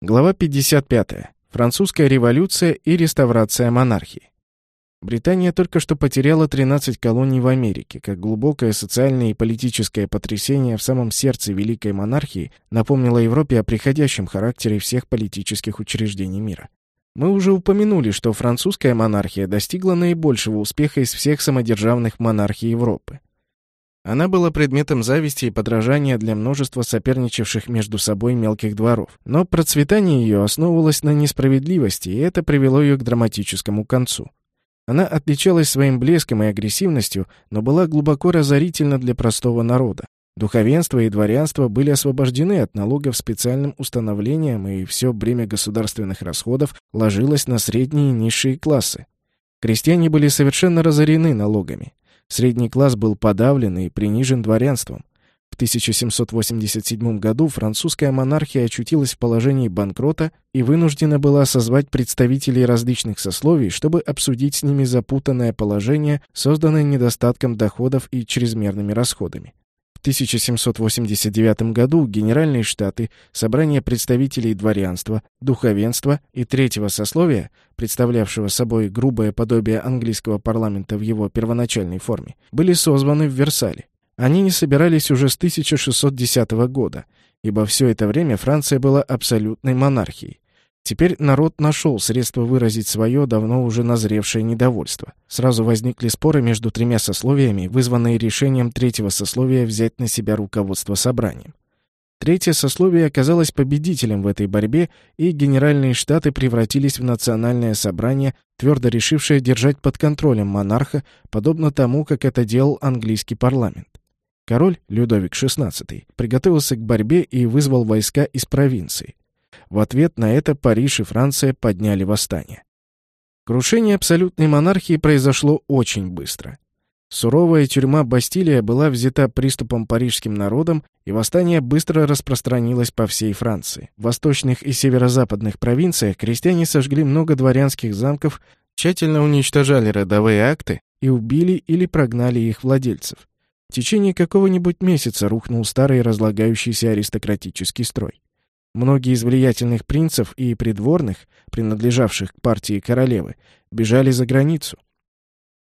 Глава 55. Французская революция и реставрация монархии. Британия только что потеряла 13 колоний в Америке, как глубокое социальное и политическое потрясение в самом сердце великой монархии напомнило Европе о приходящем характере всех политических учреждений мира. Мы уже упомянули, что французская монархия достигла наибольшего успеха из всех самодержавных монархий Европы. Она была предметом зависти и подражания для множества соперничавших между собой мелких дворов. Но процветание ее основывалось на несправедливости, и это привело ее к драматическому концу. Она отличалась своим блеском и агрессивностью, но была глубоко разорительна для простого народа. Духовенство и дворянство были освобождены от налогов специальным установлением, и все бремя государственных расходов ложилось на средние и низшие классы. Крестьяне были совершенно разорены налогами. Средний класс был подавлен и принижен дворянством. В 1787 году французская монархия очутилась в положении банкрота и вынуждена была созвать представителей различных сословий, чтобы обсудить с ними запутанное положение, созданное недостатком доходов и чрезмерными расходами. В 1789 году Генеральные Штаты, собрание представителей дворянства, духовенства и третьего сословия, представлявшего собой грубое подобие английского парламента в его первоначальной форме, были созваны в Версале. Они не собирались уже с 1610 года, ибо все это время Франция была абсолютной монархией. Теперь народ нашел средства выразить свое давно уже назревшее недовольство. Сразу возникли споры между тремя сословиями, вызванные решением третьего сословия взять на себя руководство собранием. Третье сословие оказалось победителем в этой борьбе, и Генеральные Штаты превратились в национальное собрание, твердо решившее держать под контролем монарха, подобно тому, как это делал английский парламент. Король Людовик XVI приготовился к борьбе и вызвал войска из провинций. В ответ на это Париж и Франция подняли восстание. Крушение абсолютной монархии произошло очень быстро. Суровая тюрьма Бастилия была взята приступом парижским народом, и восстание быстро распространилось по всей Франции. В восточных и северо-западных провинциях крестьяне сожгли много дворянских замков, тщательно уничтожали родовые акты и убили или прогнали их владельцев. В течение какого-нибудь месяца рухнул старый разлагающийся аристократический строй. Многие из влиятельных принцев и придворных, принадлежавших к партии королевы, бежали за границу.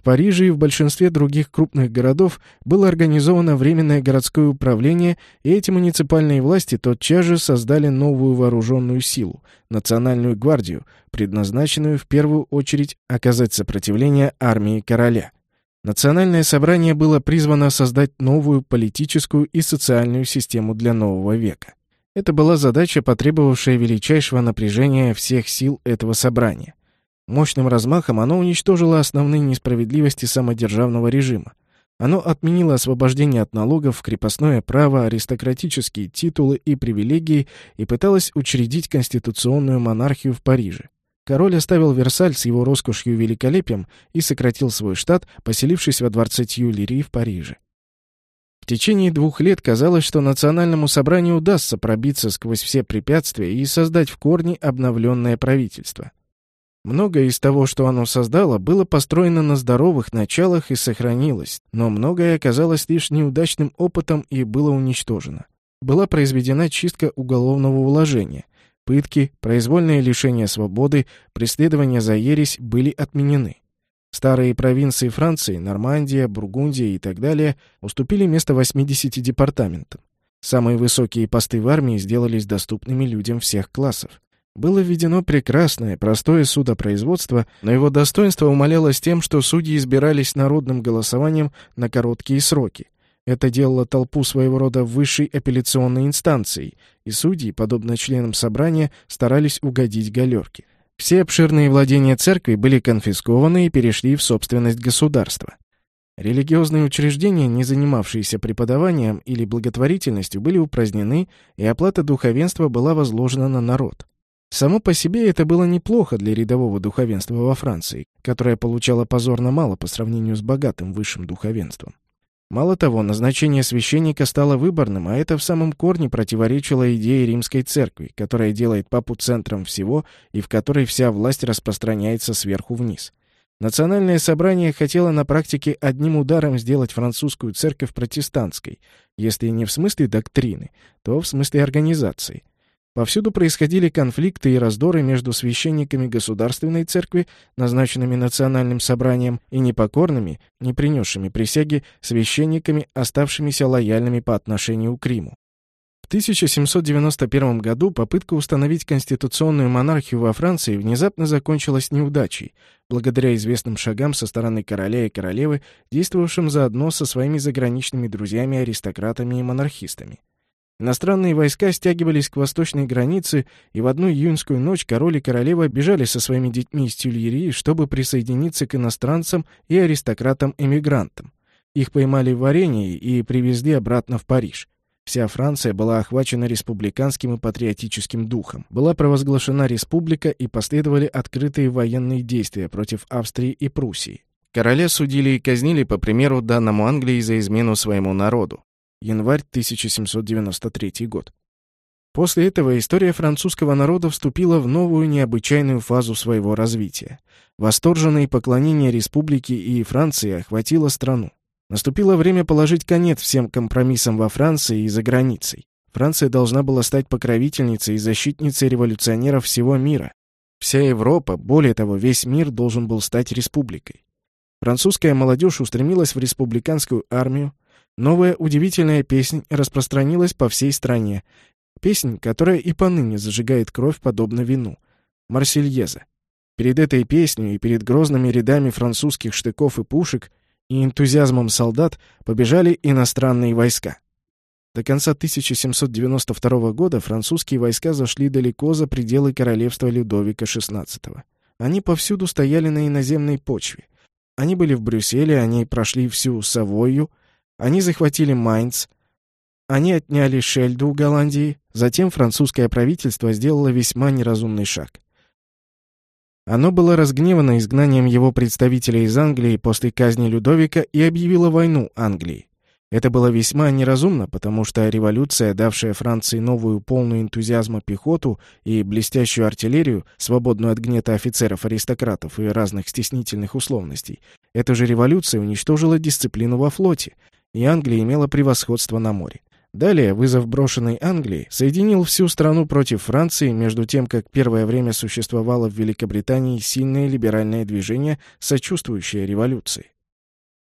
В Париже и в большинстве других крупных городов было организовано Временное городское управление, и эти муниципальные власти тотчас же создали новую вооруженную силу – Национальную гвардию, предназначенную в первую очередь оказать сопротивление армии короля. Национальное собрание было призвано создать новую политическую и социальную систему для нового века. Это была задача, потребовавшая величайшего напряжения всех сил этого собрания. Мощным размахом оно уничтожило основные несправедливости самодержавного режима. Оно отменило освобождение от налогов, крепостное право, аристократические титулы и привилегии и пыталось учредить конституционную монархию в Париже. Король оставил Версаль с его роскошью и великолепием и сократил свой штат, поселившись во дворце Тьюлери в Париже. В течение двух лет казалось, что национальному собранию удастся пробиться сквозь все препятствия и создать в корне обновленное правительство. Многое из того, что оно создало, было построено на здоровых началах и сохранилось, но многое оказалось лишь неудачным опытом и было уничтожено. Была произведена чистка уголовного уложения. Пытки, произвольное лишение свободы, преследования за ересь были отменены. Старые провинции Франции, Нормандия, Бургундия и так далее уступили место 80 департаментам. Самые высокие посты в армии сделались доступными людям всех классов. Было введено прекрасное, простое судопроизводство, но его достоинство умалялось тем, что судьи избирались народным голосованием на короткие сроки. Это делало толпу своего рода высшей апелляционной инстанцией, и судьи, подобно членам собрания, старались угодить галерке. Все обширные владения церкви были конфискованы и перешли в собственность государства. Религиозные учреждения, не занимавшиеся преподаванием или благотворительностью, были упразднены, и оплата духовенства была возложена на народ. Само по себе это было неплохо для рядового духовенства во Франции, которое получало позорно мало по сравнению с богатым высшим духовенством. Мало того, назначение священника стало выборным, а это в самом корне противоречило идее римской церкви, которая делает папу центром всего и в которой вся власть распространяется сверху вниз. Национальное собрание хотело на практике одним ударом сделать французскую церковь протестантской, если не в смысле доктрины, то в смысле организации. Повсюду происходили конфликты и раздоры между священниками государственной церкви, назначенными национальным собранием, и непокорными, не принесшими присяги, священниками, оставшимися лояльными по отношению к Риму. В 1791 году попытка установить конституционную монархию во Франции внезапно закончилась неудачей, благодаря известным шагам со стороны короля и королевы, действовавшим заодно со своими заграничными друзьями-аристократами и монархистами. Иностранные войска стягивались к восточной границе, и в одну июньскую ночь король и королева бежали со своими детьми из Тюльерии, чтобы присоединиться к иностранцам и аристократам-эмигрантам. Их поймали в Варенье и привезли обратно в Париж. Вся Франция была охвачена республиканским и патриотическим духом. Была провозглашена республика и последовали открытые военные действия против Австрии и Пруссии. Короля судили и казнили по примеру данному Англии за измену своему народу. Январь 1793 год. После этого история французского народа вступила в новую необычайную фазу своего развития. Восторженное поклонение республике и Франции охватило страну. Наступило время положить конец всем компромиссам во Франции и за границей. Франция должна была стать покровительницей и защитницей революционеров всего мира. Вся Европа, более того, весь мир должен был стать республикой. Французская молодежь устремилась в республиканскую армию, Новая удивительная песнь распространилась по всей стране. Песнь, которая и поныне зажигает кровь подобно вину. Марсельеза. Перед этой песней и перед грозными рядами французских штыков и пушек и энтузиазмом солдат побежали иностранные войска. До конца 1792 года французские войска зашли далеко за пределы королевства Людовика XVI. Они повсюду стояли на иноземной почве. Они были в Брюсселе, они прошли всю Савойю, они захватили Майнц, они отняли Шельду у Голландии, затем французское правительство сделало весьма неразумный шаг. Оно было разгневано изгнанием его представителей из Англии после казни Людовика и объявило войну Англии. Это было весьма неразумно, потому что революция, давшая Франции новую полную энтузиазма пехоту и блестящую артиллерию, свободную от гнета офицеров-аристократов и разных стеснительных условностей, эта же революция уничтожила дисциплину во флоте, и Англия имела превосходство на море. Далее вызов брошенной Англии соединил всю страну против Франции, между тем, как первое время существовало в Великобритании сильное либеральное движение, сочувствующее революции.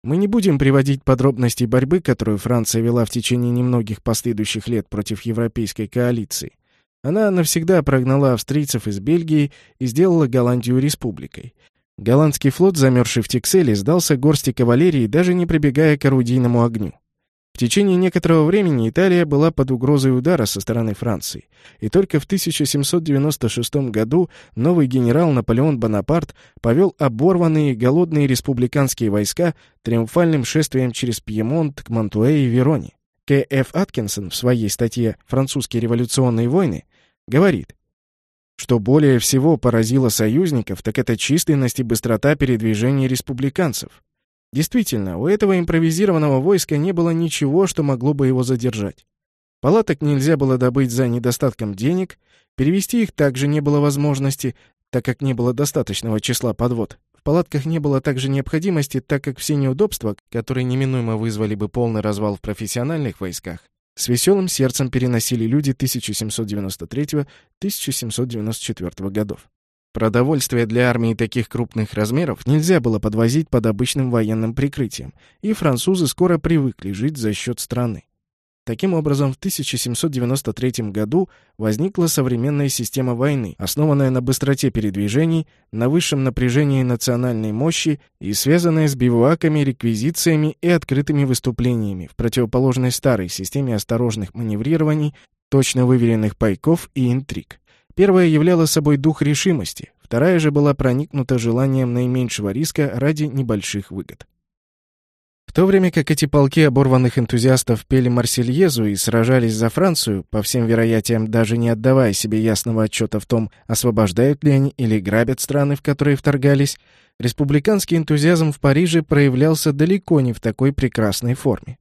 Мы не будем приводить подробности борьбы, которую Франция вела в течение немногих последующих лет против европейской коалиции. Она навсегда прогнала австрийцев из Бельгии и сделала Голландию республикой. Голландский флот, замерзший в Текселе, сдался горсти кавалерии, даже не прибегая к орудийному огню. В течение некоторого времени Италия была под угрозой удара со стороны Франции, и только в 1796 году новый генерал Наполеон Бонапарт повел оборванные голодные республиканские войска триумфальным шествием через Пьемонт к Монтуэ и Вероне. К. Ф. Аткинсон в своей статье «Французские революционные войны» говорит, что более всего поразило союзников, так это численность и быстрота передвижения республиканцев. Действительно, у этого импровизированного войска не было ничего, что могло бы его задержать. Палаток нельзя было добыть за недостатком денег, перевести их также не было возможности, так как не было достаточного числа подвод. В палатках не было также необходимости, так как все неудобства, которые неминуемо вызвали бы полный развал в профессиональных войсках, с веселым сердцем переносили люди 1793-1794 годов. Продовольствие для армии таких крупных размеров нельзя было подвозить под обычным военным прикрытием, и французы скоро привыкли жить за счет страны. Таким образом, в 1793 году возникла современная система войны, основанная на быстроте передвижений, на высшем напряжении национальной мощи и связанная с бивуаками, реквизициями и открытыми выступлениями, в противоположной старой системе осторожных маневрирований, точно выверенных пайков и интриг. Первая являла собой дух решимости, вторая же была проникнута желанием наименьшего риска ради небольших выгод. В то время как эти полки оборванных энтузиастов пели Марсельезу и сражались за Францию, по всем вероятиям даже не отдавая себе ясного отчета в том, освобождают ли они или грабят страны, в которые вторгались, республиканский энтузиазм в Париже проявлялся далеко не в такой прекрасной форме.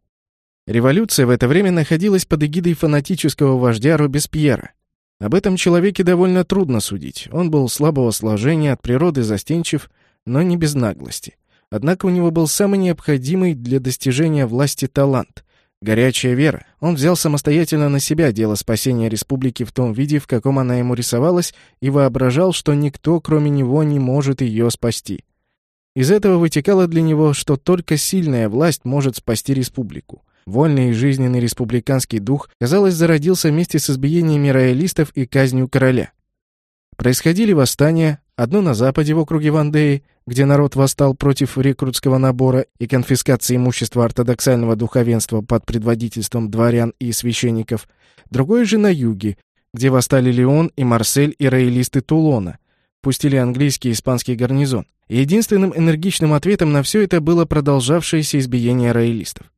Революция в это время находилась под эгидой фанатического вождя Робеспьера. Об этом человеке довольно трудно судить. Он был слабого сложения, от природы застенчив, но не без наглости. Однако у него был самый необходимый для достижения власти талант Горячая вера. Он взял самостоятельно на себя дело спасения республики в том виде, в каком она ему рисовалась, и воображал, что никто, кроме него, не может ее спасти. Из этого вытекало для него, что только сильная власть может спасти республику. Вольный и жизненный республиканский дух, казалось, зародился вместе с избиениями роялистов и казнью короля. Происходили восстания, одно на западе в округе Вандеи, где народ восстал против рекрутского набора и конфискации имущества ортодоксального духовенства под предводительством дворян и священников, другое же на юге, где восстали Леон и Марсель и роялисты Тулона, пустили английский и испанский гарнизон. Единственным энергичным ответом на все это было продолжавшееся избиение роялистов.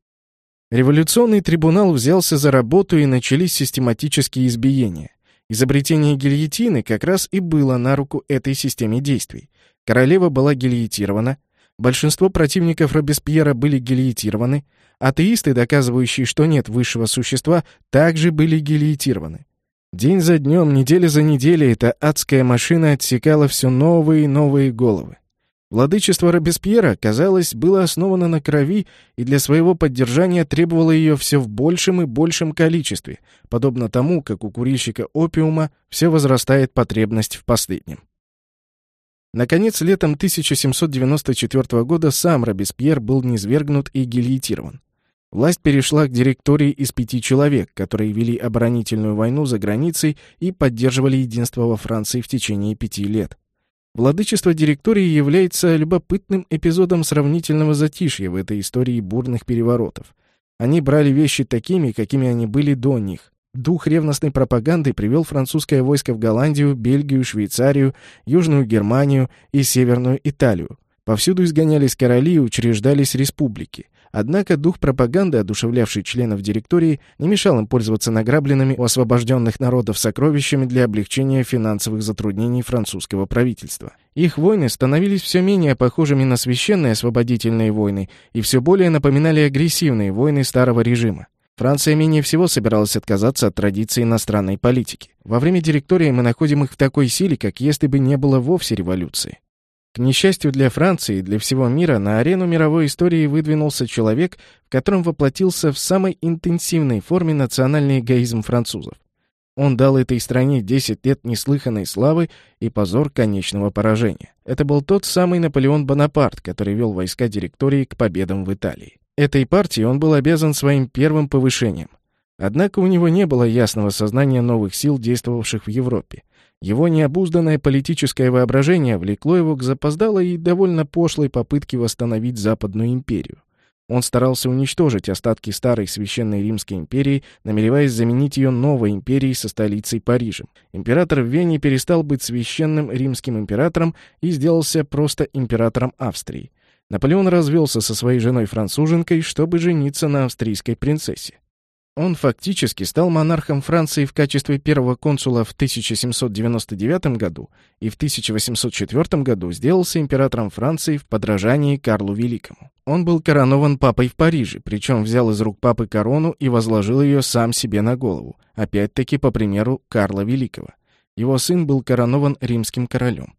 Революционный трибунал взялся за работу и начались систематические избиения. Изобретение гильотины как раз и было на руку этой системе действий. Королева была гильотирована, большинство противников Робеспьера были гильотированы, атеисты, доказывающие, что нет высшего существа, также были гильотированы. День за днем, неделя за неделей эта адская машина отсекала все новые и новые головы. Владычество Робеспьера, казалось, было основано на крови и для своего поддержания требовало ее все в большем и большем количестве, подобно тому, как у курильщика опиума все возрастает потребность в последнем. Наконец, летом 1794 года сам Робеспьер был низвергнут и гильотирован. Власть перешла к директории из пяти человек, которые вели оборонительную войну за границей и поддерживали единство во Франции в течение пяти лет. Владычество директории является любопытным эпизодом сравнительного затишья в этой истории бурных переворотов. Они брали вещи такими, какими они были до них. Дух ревностной пропаганды привел французское войско в Голландию, Бельгию, Швейцарию, Южную Германию и Северную Италию. Повсюду изгонялись короли и учреждались республики. Однако дух пропаганды, одушевлявший членов директории, не мешал им пользоваться награбленными у освобожденных народов сокровищами для облегчения финансовых затруднений французского правительства. Их войны становились все менее похожими на священные освободительные войны и все более напоминали агрессивные войны старого режима. Франция менее всего собиралась отказаться от традиций иностранной политики. Во время директории мы находим их в такой силе, как если бы не было вовсе революции. Несчастью для Франции и для всего мира, на арену мировой истории выдвинулся человек, в котором воплотился в самой интенсивной форме национальный эгоизм французов. Он дал этой стране 10 лет неслыханной славы и позор конечного поражения. Это был тот самый Наполеон Бонапарт, который вел войска директории к победам в Италии. Этой партии он был обязан своим первым повышением. Однако у него не было ясного сознания новых сил, действовавших в Европе. Его необузданное политическое воображение влекло его к запоздалой и довольно пошлой попытке восстановить Западную империю. Он старался уничтожить остатки старой Священной Римской империи, намереваясь заменить ее новой империей со столицей Парижем. Император в Вене перестал быть священным римским императором и сделался просто императором Австрии. Наполеон развелся со своей женой-француженкой, чтобы жениться на австрийской принцессе. Он фактически стал монархом Франции в качестве первого консула в 1799 году и в 1804 году сделался императором Франции в подражании Карлу Великому. Он был коронован папой в Париже, причем взял из рук папы корону и возложил ее сам себе на голову, опять-таки по примеру Карла Великого. Его сын был коронован римским королем.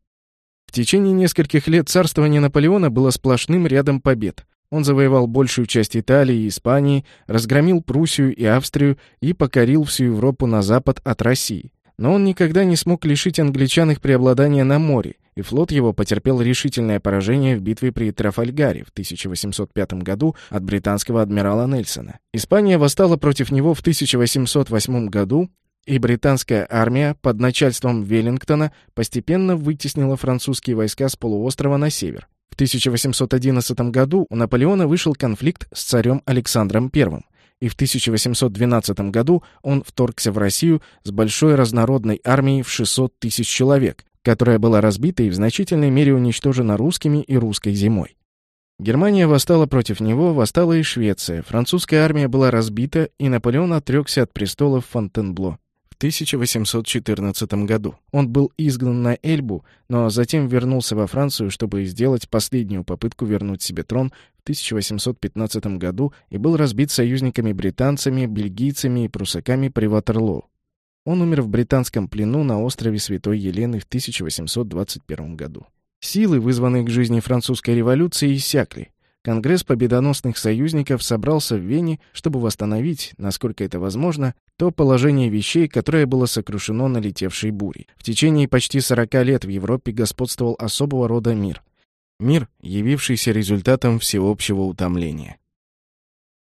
В течение нескольких лет царствования Наполеона было сплошным рядом побед. Он завоевал большую часть Италии и Испании, разгромил Пруссию и Австрию и покорил всю Европу на запад от России. Но он никогда не смог лишить англичан их преобладания на море, и флот его потерпел решительное поражение в битве при Трафальгаре в 1805 году от британского адмирала Нельсона. Испания восстала против него в 1808 году, и британская армия под начальством Веллингтона постепенно вытеснила французские войска с полуострова на север. В 1811 году у Наполеона вышел конфликт с царем Александром I, и в 1812 году он вторгся в Россию с большой разнородной армией в 600 тысяч человек, которая была разбита и в значительной мере уничтожена русскими и русской зимой. Германия восстала против него, восстала и Швеция, французская армия была разбита, и Наполеон отрекся от престола в Фонтенбло. 1814 году. Он был изгнан на Эльбу, но затем вернулся во Францию, чтобы сделать последнюю попытку вернуть себе трон в 1815 году и был разбит союзниками-британцами, бельгийцами и прусаками при Ватерлоо. Он умер в британском плену на острове Святой Елены в 1821 году. Силы, вызванные к жизни французской революции, иссякли. Конгресс победоносных союзников собрался в Вене, чтобы восстановить, насколько это возможно, то положение вещей, которое было сокрушено налетевшей бурей. В течение почти 40 лет в Европе господствовал особого рода мир. Мир, явившийся результатом всеобщего утомления.